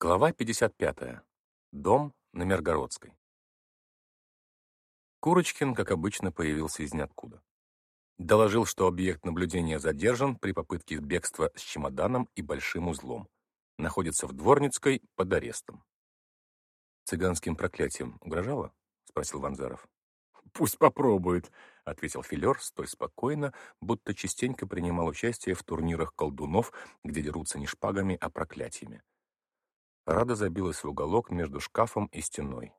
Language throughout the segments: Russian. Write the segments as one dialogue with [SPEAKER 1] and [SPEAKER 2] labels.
[SPEAKER 1] Глава 55. Дом на Миргородской. Курочкин, как обычно, появился из ниоткуда. Доложил, что объект наблюдения задержан при попытке бегства с чемоданом и большим узлом. Находится в Дворницкой под арестом. «Цыганским проклятием угрожало?» — спросил Ванзаров. «Пусть попробует», — ответил Филер столь спокойно, будто частенько принимал участие в турнирах колдунов, где дерутся не шпагами, а проклятиями. Рада забилась в уголок между шкафом и стеной.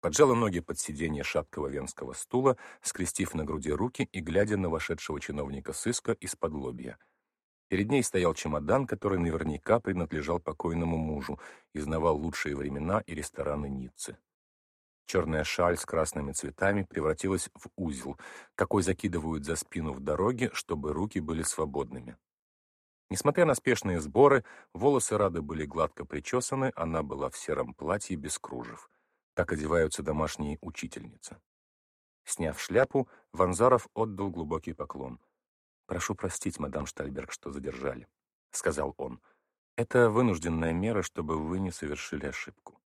[SPEAKER 1] Поджала ноги под сиденье шаткого венского стула, скрестив на груди руки и глядя на вошедшего чиновника сыска из-под лобья. Перед ней стоял чемодан, который наверняка принадлежал покойному мужу и знавал лучшие времена и рестораны Ниццы. Черная шаль с красными цветами превратилась в узел, какой закидывают за спину в дороге, чтобы руки были свободными. Несмотря на спешные сборы, волосы Рады были гладко причесаны, она была в сером платье без кружев. Так одеваются домашние учительницы. Сняв шляпу, Ванзаров отдал глубокий поклон. «Прошу простить, мадам Штальберг, что задержали», — сказал он. «Это вынужденная мера, чтобы вы не совершили ошибку».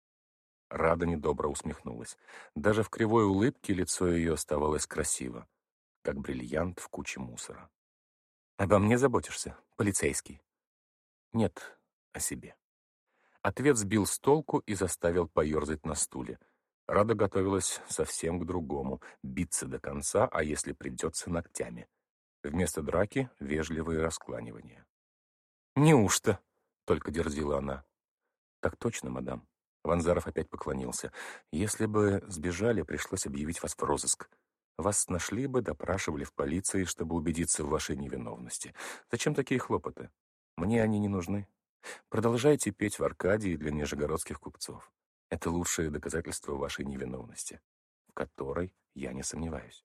[SPEAKER 1] Рада недобро усмехнулась. Даже в кривой улыбке лицо ее оставалось красиво, как бриллиант в куче мусора. Обо мне заботишься, полицейский? Нет, о себе. Ответ сбил с толку и заставил поерзать на стуле. Рада готовилась совсем к другому — биться до конца, а если придется, ногтями. Вместо драки — вежливые раскланивания. «Неужто?» — только дерзила она. «Так точно, мадам». Ванзаров опять поклонился. «Если бы сбежали, пришлось объявить вас в розыск. Вас нашли бы, допрашивали в полиции, чтобы убедиться в вашей невиновности. Зачем такие хлопоты? Мне они не нужны. Продолжайте петь в Аркадии для нижегородских купцов. Это лучшее доказательство вашей невиновности, в которой я не сомневаюсь.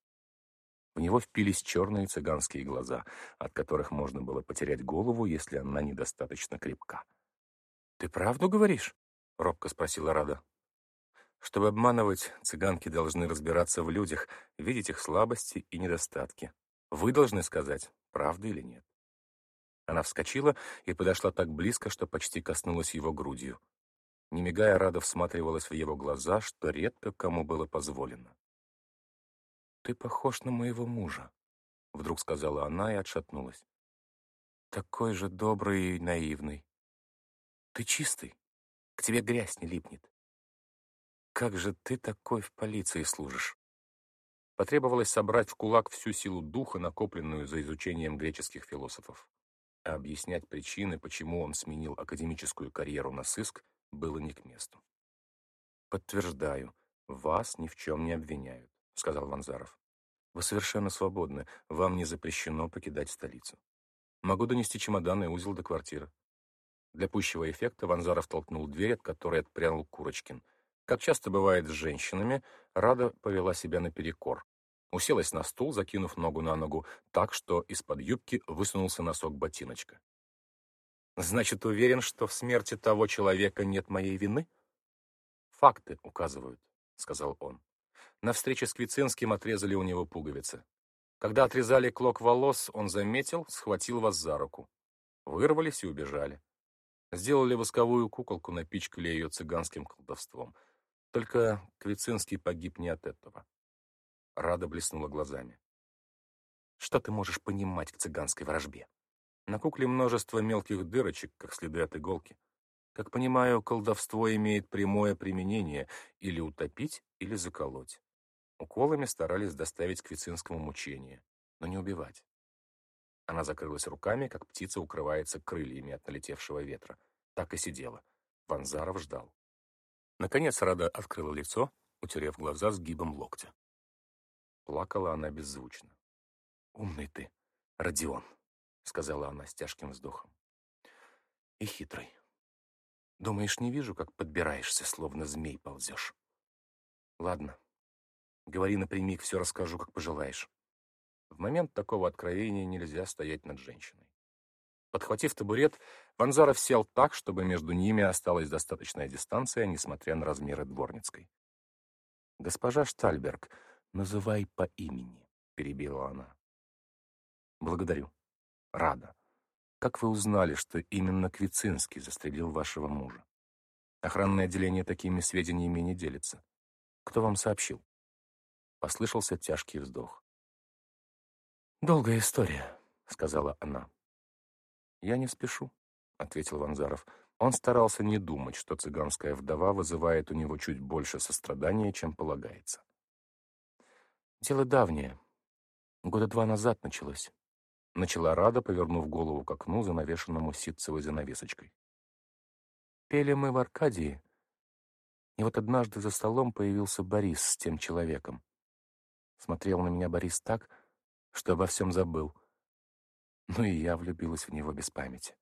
[SPEAKER 1] В него впились черные цыганские глаза, от которых можно было потерять голову, если она недостаточно крепка. «Ты правду говоришь?» — робко спросила Рада. Чтобы обманывать, цыганки должны разбираться в людях, видеть их слабости и недостатки. Вы должны сказать, правда или нет. Она вскочила и подошла так близко, что почти коснулась его грудью. Не мигая, Рада всматривалась в его глаза, что редко кому было позволено. «Ты похож на моего мужа», — вдруг сказала она и отшатнулась. «Такой же добрый и наивный. Ты чистый, к тебе грязь не липнет. Как же ты такой в полиции служишь? Потребовалось собрать в кулак всю силу духа, накопленную за изучением греческих философов. А объяснять причины, почему он сменил академическую карьеру на сыск, было не к месту. «Подтверждаю, вас ни в чем не обвиняют», — сказал Ванзаров. «Вы совершенно свободны, вам не запрещено покидать столицу. Могу донести чемодан и узел до квартиры». Для пущего эффекта Ванзаров толкнул дверь, от которой отпрянул Курочкин — как часто бывает с женщинами, Рада повела себя наперекор. Уселась на стул, закинув ногу на ногу, так, что из-под юбки высунулся носок ботиночка. «Значит, уверен, что в смерти того человека нет моей вины?» «Факты указывают», — сказал он. На встрече с Квицинским отрезали у него пуговицы. Когда отрезали клок волос, он заметил, схватил вас за руку. Вырвались и убежали. Сделали восковую куколку, напичкали ее цыганским колдовством. Только Квицинский погиб не от этого. Рада блеснула глазами. Что ты можешь понимать к цыганской вражбе? На кукле множество мелких дырочек, как следы от иголки. Как понимаю, колдовство имеет прямое применение или утопить, или заколоть. Уколами старались доставить Квицинскому мучение, но не убивать. Она закрылась руками, как птица укрывается крыльями от налетевшего ветра. Так и сидела. Ванзаров ждал. Наконец Рада открыла лицо, утерев глаза сгибом локтя. Плакала она беззвучно. «Умный ты, Родион», — сказала она с тяжким вздохом. «И хитрый. Думаешь, не вижу, как подбираешься, словно змей ползешь? Ладно, говори напрямик, все расскажу, как пожелаешь. В момент такого откровения нельзя стоять над женщиной. Подхватив табурет, Ванзаров сел так, чтобы между ними осталась достаточная дистанция, несмотря на размеры дворницкой. «Госпожа Штальберг, называй по имени», — перебила она. «Благодарю. Рада. Как вы узнали, что именно Квицинский застрелил вашего мужа?» Охранное отделение такими сведениями не делится. Кто вам сообщил? Послышался тяжкий вздох. «Долгая история», — сказала она. «Я не спешу», — ответил Ванзаров. Он старался не думать, что цыганская вдова вызывает у него чуть больше сострадания, чем полагается. «Дело давнее. Года два назад началось. Начала Рада, повернув голову к окну, занавешенному ситцевой занавесочкой. Пели мы в Аркадии, и вот однажды за столом появился Борис с тем человеком. Смотрел на меня Борис так, что обо всем забыл. Ну и я влюбилась в него без памяти.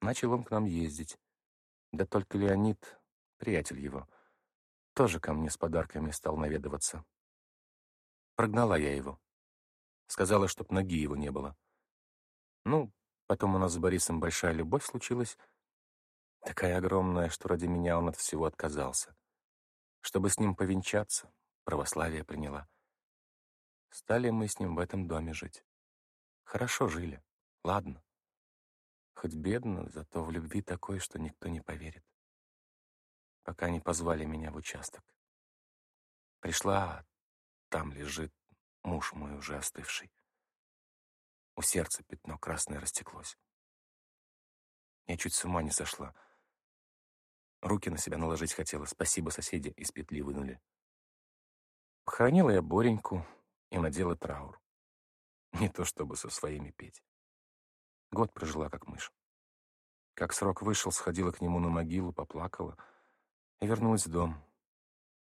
[SPEAKER 1] Начал он к нам ездить. Да только Леонид, приятель его, тоже ко мне с подарками стал наведываться. Прогнала я его. Сказала, чтоб ноги его не было. Ну, потом у нас с Борисом большая любовь случилась. Такая огромная, что ради меня он от всего отказался. Чтобы с ним повенчаться, православие приняла. Стали мы с ним в этом доме жить. Хорошо жили, ладно. Хоть бедно, зато в любви такой, что никто не поверит. Пока не позвали меня в участок. Пришла, там лежит муж мой уже остывший. У сердца пятно красное растеклось. Я чуть с ума не сошла. Руки на себя наложить хотела. Спасибо, соседи из петли вынули. Похоронила я Бореньку и надела траур. Не то чтобы со своими петь. Год прожила как мышь. Как срок вышел, сходила к нему на могилу, поплакала и вернулась в дом.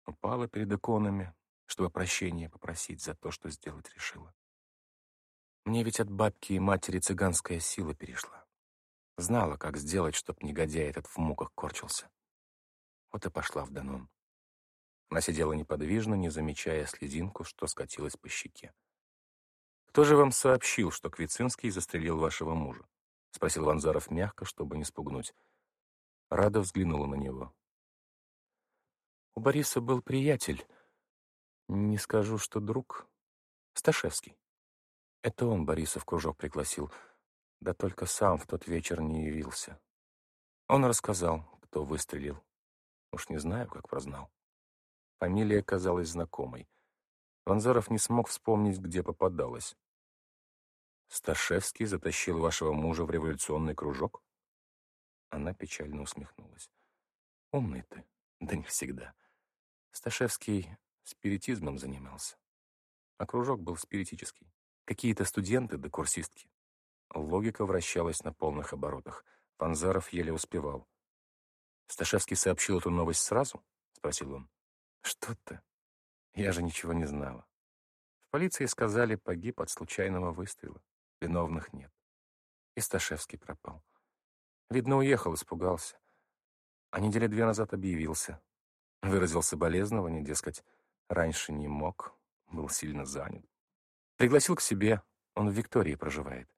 [SPEAKER 1] Упала перед иконами, чтобы прощения попросить за то, что сделать решила. Мне ведь от бабки и матери цыганская сила перешла. Знала, как сделать, чтоб негодяй этот в муках корчился. Вот и пошла в Данон. Она сидела неподвижно, не замечая слезинку, что скатилась по щеке. «Кто же вам сообщил, что Квицинский застрелил вашего мужа?» — спросил Ванзаров мягко, чтобы не спугнуть. Рада взглянула на него. «У Бориса был приятель, не скажу, что друг. Сташевский. Это он Бориса в кружок пригласил, да только сам в тот вечер не явился. Он рассказал, кто выстрелил. Уж не знаю, как прознал. Фамилия казалась знакомой. Ванзаров не смог вспомнить, где попадалась. «Сташевский затащил вашего мужа в революционный кружок?» Она печально усмехнулась. «Умный ты, да не всегда. Сташевский Спиритизмом занимался. А кружок был спиритический. Какие-то студенты да курсистки. Логика вращалась на полных оборотах. Панзаров еле успевал. «Сташевский сообщил эту новость сразу?» — спросил он. «Что ты? Я же ничего не знала. В полиции сказали, погиб от случайного выстрела. Виновных нет. И Сташевский пропал. Видно, уехал, испугался. А недели две назад объявился. Выразил соболезнование, дескать, Раньше не мог, был сильно занят. Пригласил к себе, он в Виктории проживает.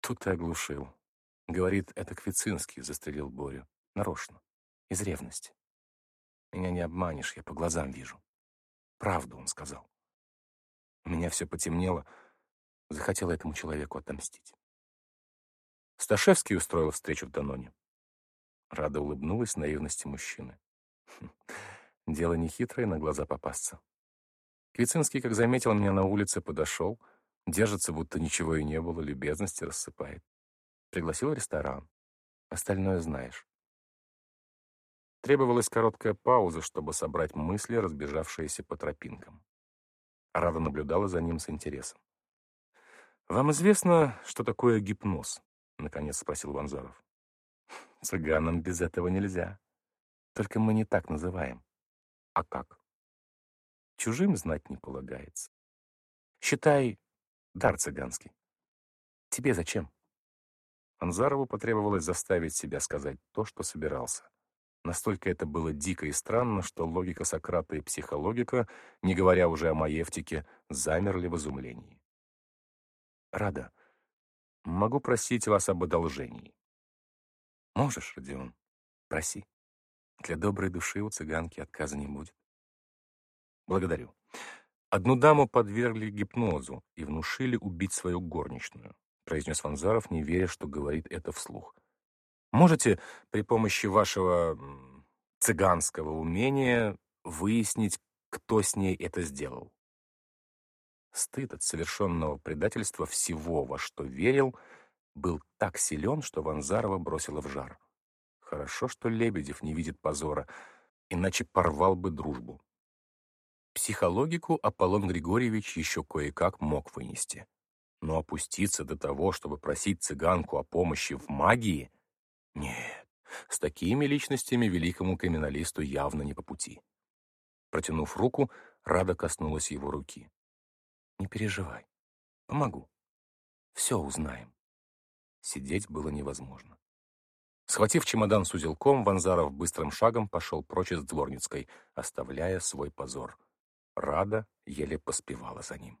[SPEAKER 1] Тут и оглушил. Говорит, это Квицинский застрелил Борю. Нарочно. Из ревности. Меня не обманешь, я по глазам вижу. Правду он сказал. У меня все потемнело. Захотела этому человеку отомстить. Сташевский устроил встречу в Даноне. Рада улыбнулась наивности мужчины. Хм, Дело нехитрое, на глаза попасться. Квицинский, как заметил меня на улице, подошел, держится, будто ничего и не было, любезности рассыпает. Пригласил в ресторан. Остальное знаешь. Требовалась короткая пауза, чтобы собрать мысли, разбежавшиеся по тропинкам. Рада наблюдала за ним с интересом. «Вам известно, что такое гипноз?» — наконец спросил Ванзаров. «Цыганам без этого нельзя. Только мы не так называем. А как? Чужим знать не полагается. Считай, дар цыганский. Тебе зачем? Анзарову потребовалось заставить себя сказать то, что собирался. Настолько это было дико и странно, что логика Сократа и психологика, не говоря уже о маевтике, замерли в изумлении. «Рада, могу просить вас об одолжении». «Можешь, Родион, проси». Для доброй души у цыганки отказа не будет. Благодарю. Одну даму подвергли гипнозу и внушили убить свою горничную, произнес Ванзаров, не веря, что говорит это вслух. Можете при помощи вашего цыганского умения выяснить, кто с ней это сделал? Стыд от совершенного предательства всего, во что верил, был так силен, что Ванзарова бросила в жар. Хорошо, что Лебедев не видит позора, иначе порвал бы дружбу. Психологику Аполлон Григорьевич еще кое-как мог вынести. Но опуститься до того, чтобы просить цыганку о помощи в магии? Нет, с такими личностями великому криминалисту явно не по пути. Протянув руку, Рада коснулась его руки. «Не переживай. Помогу. Все узнаем». Сидеть было невозможно. Схватив чемодан с узелком, Ванзаров быстрым шагом пошел прочь из Дворницкой, оставляя свой позор. Рада еле поспевала за ним.